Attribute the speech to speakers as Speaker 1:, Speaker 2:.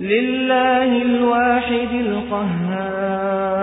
Speaker 1: لله الواحد القهار.